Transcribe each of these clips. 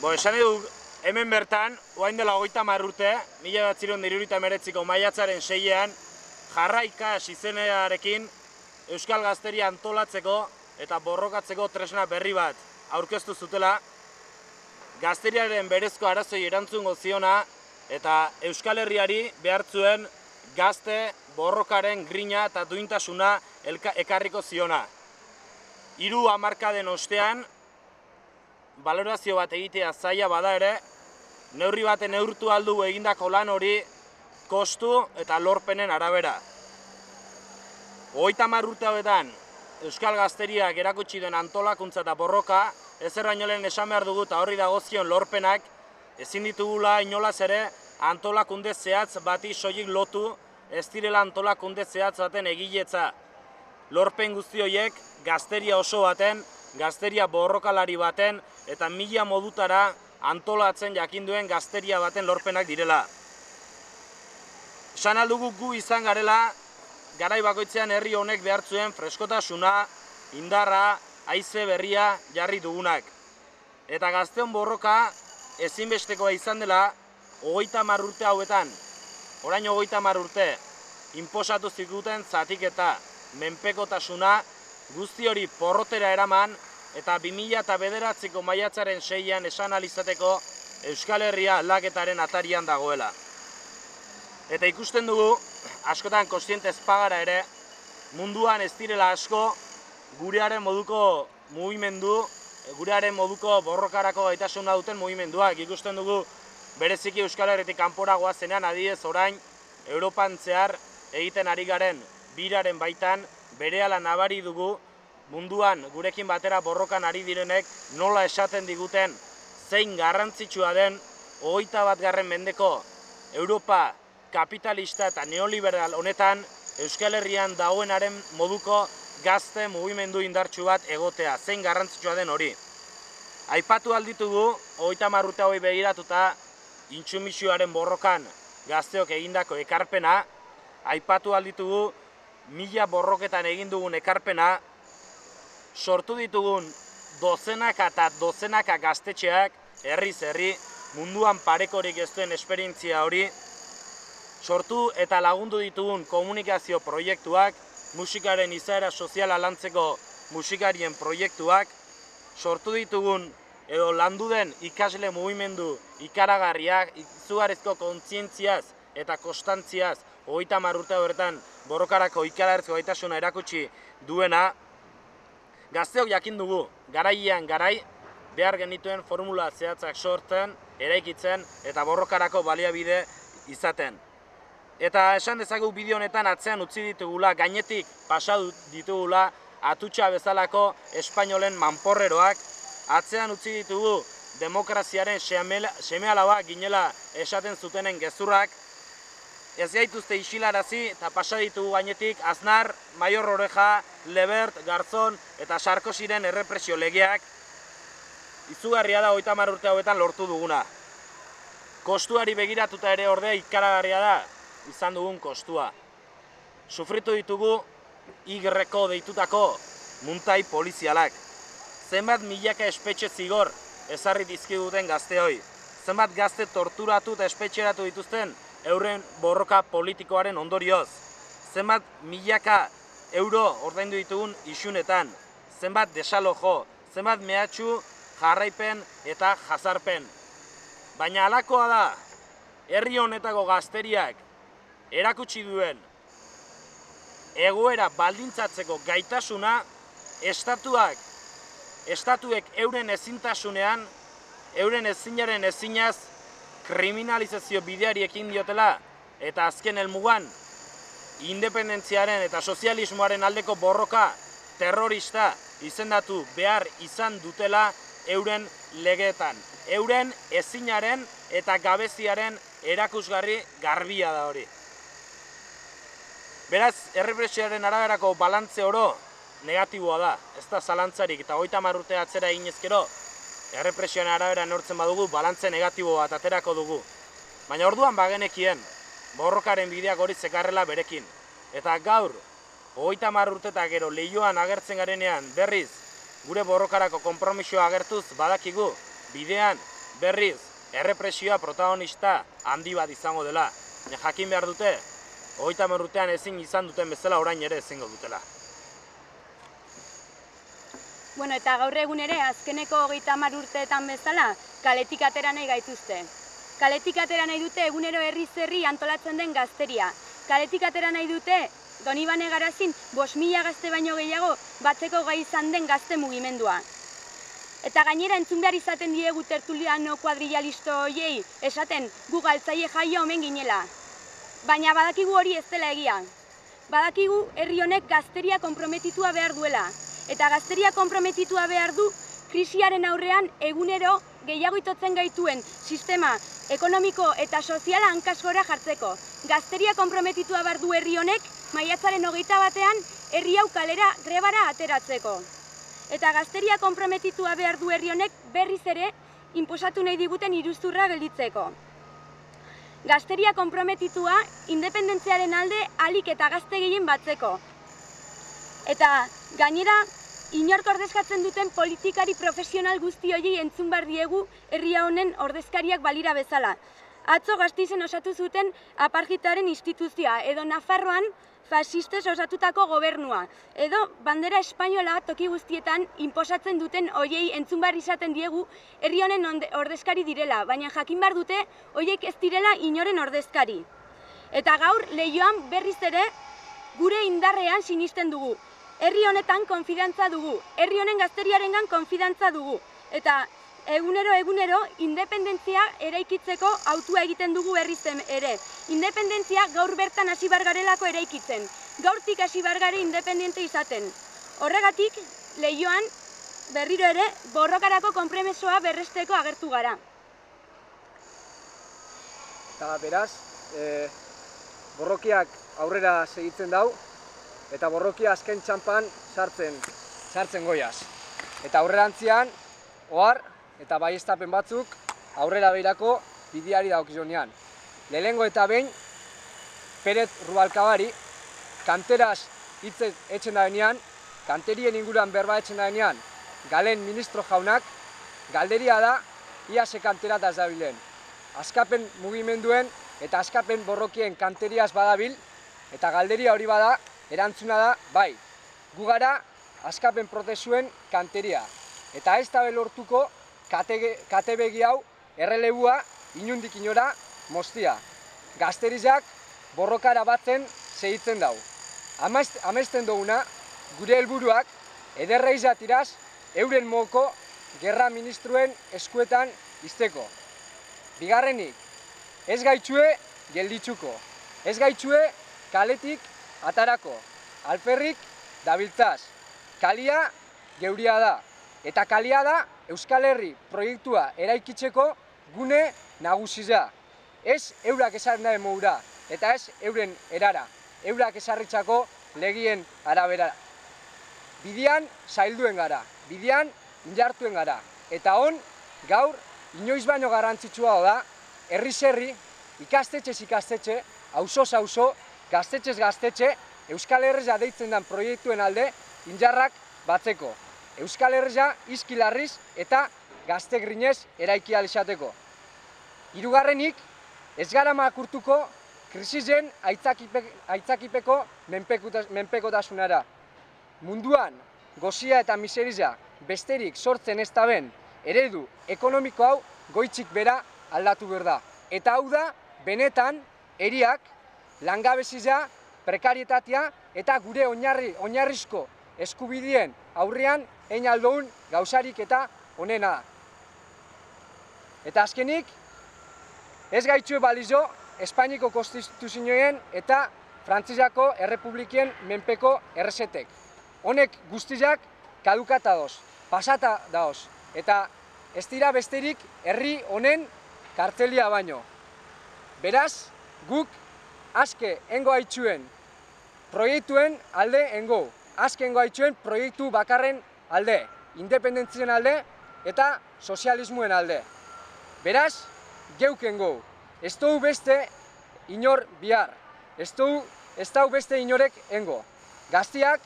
Bo, esan edu, hemen bertan, oain dela hogeita urte, mila bat ziron dirurita meretziko maiatzaren seian, jarraika izenearekin Euskal Gazteria antolatzeko eta borrokatzeko tresna berri bat aurkeztu zutela, Gazteriaren berezko arazoi erantzungo ziona eta Euskal Herriari behartzuen gazte borrokaren grina eta duintasuna ekarriko ziona. Hiru hamarkaden ostean, balorazio bat egitea zaila bada ere, neurri baten neurtu aldu egindako lan hori kostu eta lorpenen arabera. Hogeita urte hauetan, Euskal Gazteriak erakutsi den antolakuntza eta borroka, ezer baino lehen esan behar dugu eta horri dagozion lorpenak, ezin ditugula inolaz ere antolakunde zehatz bati soilik lotu, ez direla antolakunde zehatz baten egiletza. Lorpen guzti horiek gazteria oso baten, gazteria borrokalari baten eta mila modutara antolatzen jakinduen gazteria baten lorpenak direla. Esan aldugu gu izan garela, garai bakoitzean herri honek behartzuen freskotasuna, indarra, haize berria jarri dugunak. Eta gazteon borroka ezinbestekoa izan dela, hogeita urte hauetan, orain hogeita urte, inposatu zikuten zatik eta menpekotasuna guzti hori porrotera eraman eta 2000 eta bederatziko maiatzaren seian esan alizateko Euskal Herria aldaketaren atarian dagoela. Eta ikusten dugu, askotan kostiente pagara ere, munduan ez direla asko gurearen moduko mugimendu, gurearen moduko borrokarako gaitasuna duten mugimenduak. Ikusten dugu bereziki Euskal Herretik kanpora goazenean adiez orain Europan zehar egiten ari garen biraren baitan berehala nabari dugu munduan gurekin batera borrokan ari direnek nola esaten diguten zein garrantzitsua den hogeita bat garren mendeko Europa kapitalista eta neoliberal honetan Euskal Herrian dagoenaren moduko gazte mugimendu indartsu bat egotea, zein garrantzitsua den hori. Aipatu alditugu, hogeita marruta hori begiratuta, intsumisioaren borrokan gazteok egindako ekarpena, aipatu alditugu, mila borroketan egin dugun ekarpena, sortu ditugun dozenaka eta dozenaka gaztetxeak, herriz herri, munduan parekorik ez duen esperientzia hori, sortu eta lagundu ditugun komunikazio proiektuak, musikaren izaera soziala lantzeko musikarien proiektuak, sortu ditugun edo landu den ikasle mugimendu ikaragarriak, izugarrizko kontzientziaz eta kostantziaz hogeita marrurte horretan borrokarako ikaragarrizko gaitasuna erakutsi duena, gazteok jakin dugu, garaian garai, behar genituen formula zehatzak sortzen, eraikitzen eta borrokarako baliabide izaten. Eta esan dezagu bideo honetan atzean utzi ditugula, gainetik pasatu ditugula atutxa bezalako espainolen manporreroak, atzean utzi ditugu demokraziaren seme alabak ginela esaten zutenen gezurrak, ez gaituzte isilarazi eta pasa ditugu gainetik Aznar, Maior Oreja, Lebert, Garzon eta Sarkosiren errepresio legeak, izugarria da oita urte hauetan lortu duguna. Kostuari begiratuta ere orde ikaragarria da, izan dugun kostua. Sufritu ditugu igreko deitutako muntai polizialak. Zenbat milaka espetxe zigor ezarri dizkiduten gazteoi. Zenbat gazte torturatu eta espetxeratu dituzten euren borroka politikoaren ondorioz. Zenbat milaka euro ordaindu ditugun isunetan. Zenbat desalojo, zenbat mehatxu jarraipen eta jazarpen. Baina alakoa da, herri honetako gazteriak erakutsi duen egoera baldintzatzeko gaitasuna estatuak estatuek euren ezintasunean euren ezinaren ezinaz kriminalizazio bideari ekin diotela eta azken helmugan independentziaren eta sozialismoaren aldeko borroka terrorista izendatu behar izan dutela euren legeetan. Euren ezinaren eta gabeziaren erakusgarri garbia da hori. Beraz, errepresioaren araberako balantze oro negatiboa da, ez da zalantzarik eta goita marrute atzera egin ezkero, errepresioaren arabera nortzen badugu, balantze negatibo bat aterako dugu. Baina orduan bagenekien, borrokaren bideak hori zekarrela berekin. Eta gaur, goita marrute gero lehioan agertzen garenean berriz, gure borrokarako konpromisoa agertuz badakigu, bidean berriz, errepresioa protagonista handi bat izango dela. jakin behar dute, hogeita merrutean ezin izan duten bezala orain ere ezingo dutela. Bueno, eta gaur egun ere, azkeneko hogeita mar urteetan bezala, kaletik atera nahi gaituzte. Kaletik atera nahi dute egunero herri zerri antolatzen den gazteria. Kaletik atera nahi dute, Donibane garazin, bos mila gazte baino gehiago, batzeko gai izan den gazte mugimendua. Eta gainera entzun behar izaten diegu tertuliano kuadrilalisto hoiei, esaten gu galtzaile jaio omen ginela. Baina badakigu hori ez dela egia. Badakigu herri honek gazteria konprometitua behar duela. Eta gazteria konprometitua behar du krisiaren aurrean egunero gehiago itotzen gaituen sistema ekonomiko eta soziala hankasgora jartzeko. Gazteria konprometitua behar du herri honek maiatzaren hogeita batean herri hau kalera grebara ateratzeko. Eta gazteria konprometitua behar du herri honek berriz ere inposatu nahi diguten iruzturra gelditzeko. Gazteria konprometitua independentziaren alde alik eta gazte gehien batzeko. Eta gainera inork ordezkatzen duten politikari profesional guzti hori entzun bar diegu herria honen ordezkariak balira bezala. Atzo gaztizen osatu zuten apargitaren instituzioa, edo Nafarroan fasistez osatutako gobernua, edo bandera espainola toki guztietan inposatzen duten hoiei entzun bar izaten diegu herri honen ordezkari direla, baina jakin bar dute hoiek ez direla inoren ordezkari. Eta gaur lehioan berriz ere gure indarrean sinisten dugu, herri honetan konfidantza dugu, herri honen gazteriarengan konfidantza dugu. Eta egunero egunero independentzia eraikitzeko autua egiten dugu berriz ere. Independentzia gaur bertan hasi bargarelako eraikitzen. Gaurtik hasi bargare independente izaten. Horregatik, lehioan berriro ere borrokarako konpremesoa berresteko agertu gara. Eta beraz, e, borrokiak aurrera segitzen dau, eta borrokia azken txampan sartzen, sartzen goiaz. Eta aurrerantzian, ohar eta baiestapen batzuk aurrera behirako bidiari daukizonean. Lehengo eta behin, Peret Rubalkabari, kanteraz hitz etxen da benean, kanterien inguruan berba etxen da benean, galen ministro jaunak, galderia da, ia se kantera da zabilen. Azkapen mugimenduen eta azkapen borrokien kanteriaz badabil, eta galderia hori bada, erantzuna da, bai, gu gara askapen prozesuen kanteria. Eta ez da belortuko kate begi hau errelebua inundik inora mostia. Gazterizak borrokara batzen segitzen dau. Amesten duguna, gure helburuak ederra izatiraz euren moko gerra ministruen eskuetan izteko. Bigarrenik, ez gaitxue gelditzuko. Ez gaitxue kaletik atarako, alferrik dabiltzaz. Kalia geuria da. Eta kalia da Euskal Herri proiektua eraikitzeko gune nagusiza. Ez eurak esan da moura, eta ez euren erara. Eurak esarritzako legien arabera. Bidian zailduen gara, bidian injartuen gara. Eta hon, gaur, inoiz baino garrantzitsua da, herri zerri, ikastetxez ikastetxe, auzo auzo gaztetxez gaztetxe, Euskal Herria deitzen den proiektuen alde injarrak batzeko. Euskal Herria izkilarriz eta gazte grinez eraiki alizateko. Hirugarrenik, ez gara makurtuko krisizen aitzakipeko menpekotasunara. Munduan, gozia eta miseriza besterik sortzen ez da ben, eredu ekonomiko hau goitzik bera aldatu behar da. Eta hau da, benetan, eriak langabezia, prekarietatea eta gure oinarri, oinarrizko eskubidien aurrean egin aldoun gauzarik eta onena. Eta azkenik, ez gaitxue balizo Espainiko konstituzioen eta Frantzizako Errepublikien menpeko errezetek. Honek guztizak kadukata doz, pasata daoz, eta ez dira besterik herri honen kartelia baino. Beraz, guk aske engo haitxuen proiektuen alde engo. Aske engo haitxuen proiektu bakarren alde, independentzien alde eta sozialismuen alde. Beraz, geuken go. Ez dugu beste inor bihar. Ez dugu ez dugu beste inorek engo. Gaztiak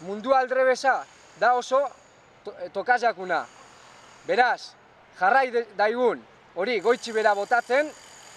mundu aldrebesa da oso to, tokazakuna. Beraz, jarrai daigun hori goitzi bera botatzen,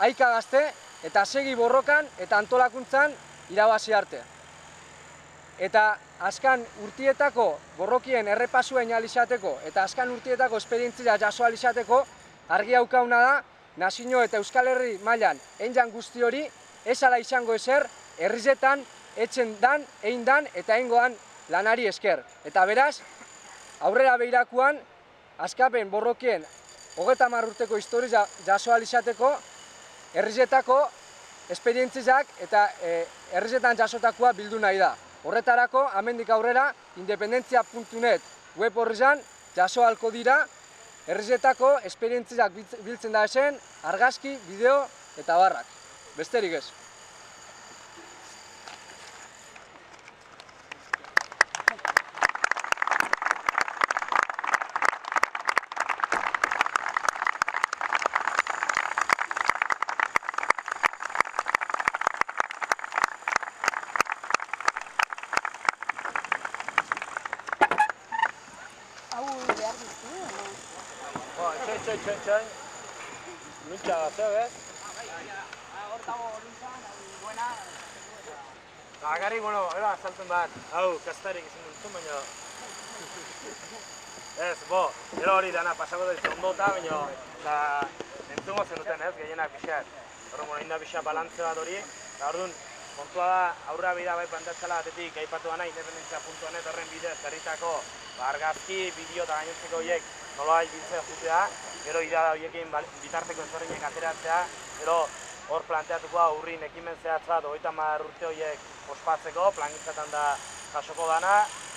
aika gazte eta segi borrokan eta antolakuntzan irabazi arte. Eta azkan urtietako borrokien errepasuen alizateko eta azkan urtietako esperientzia jaso alizateko argi haukauna da nazio eta Euskal Herri mailan enjan guzti hori ezala izango ezer herrizetan etzen dan, egin dan eta eingoan lanari esker. Eta beraz, aurrera behirakuan, askapen borrokien hogeta urteko historia jaso alizateko herrizetako esperientziak eta e, herrizetan jasotakoa bildu nahi da. Horretarako, amendik aurrera, independentzia.net web horrizan jaso halko dira, herrizetako esperientziak biltzen da esen, argazki, bideo eta barrak. Besterik ez. Hau behar duzu, edo? Txai, txai, txai. Mintxa gazte, bez? Bakarrik, bueno, era azaltzen bat, hau, kastarik izan dut baina... Ez, bo, gero hori dana pasako izan ondota, baina, da, entzungo zenuten, ez, gehienak pixat. Horren, bueno, inda pixat balantze bat hori, eta orduan, kontua da, aurra bida bai plantatzela batetik, aipatu gana, independentzia.net horren bidez, herritako, argazki, bideo eta gainontzeko horiek, nola biltzen jutea, gero ida horiekin bitarteko ezberdinek ateratzea, gero hor planteatuko da urrin ekimen zehatz bat, hogeita hamar urte horiek ospatzeko, plangintzatan da jasoko dana,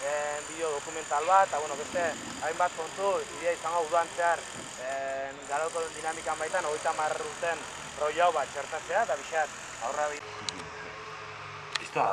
en, bideo dokumental bat, eta bueno, beste hainbat kontu, idea izango udan zehar, en, garauko dinamikan baitan, hogeita hamar urten hau bat txertatzea, eta bixat aurra bit. Listo,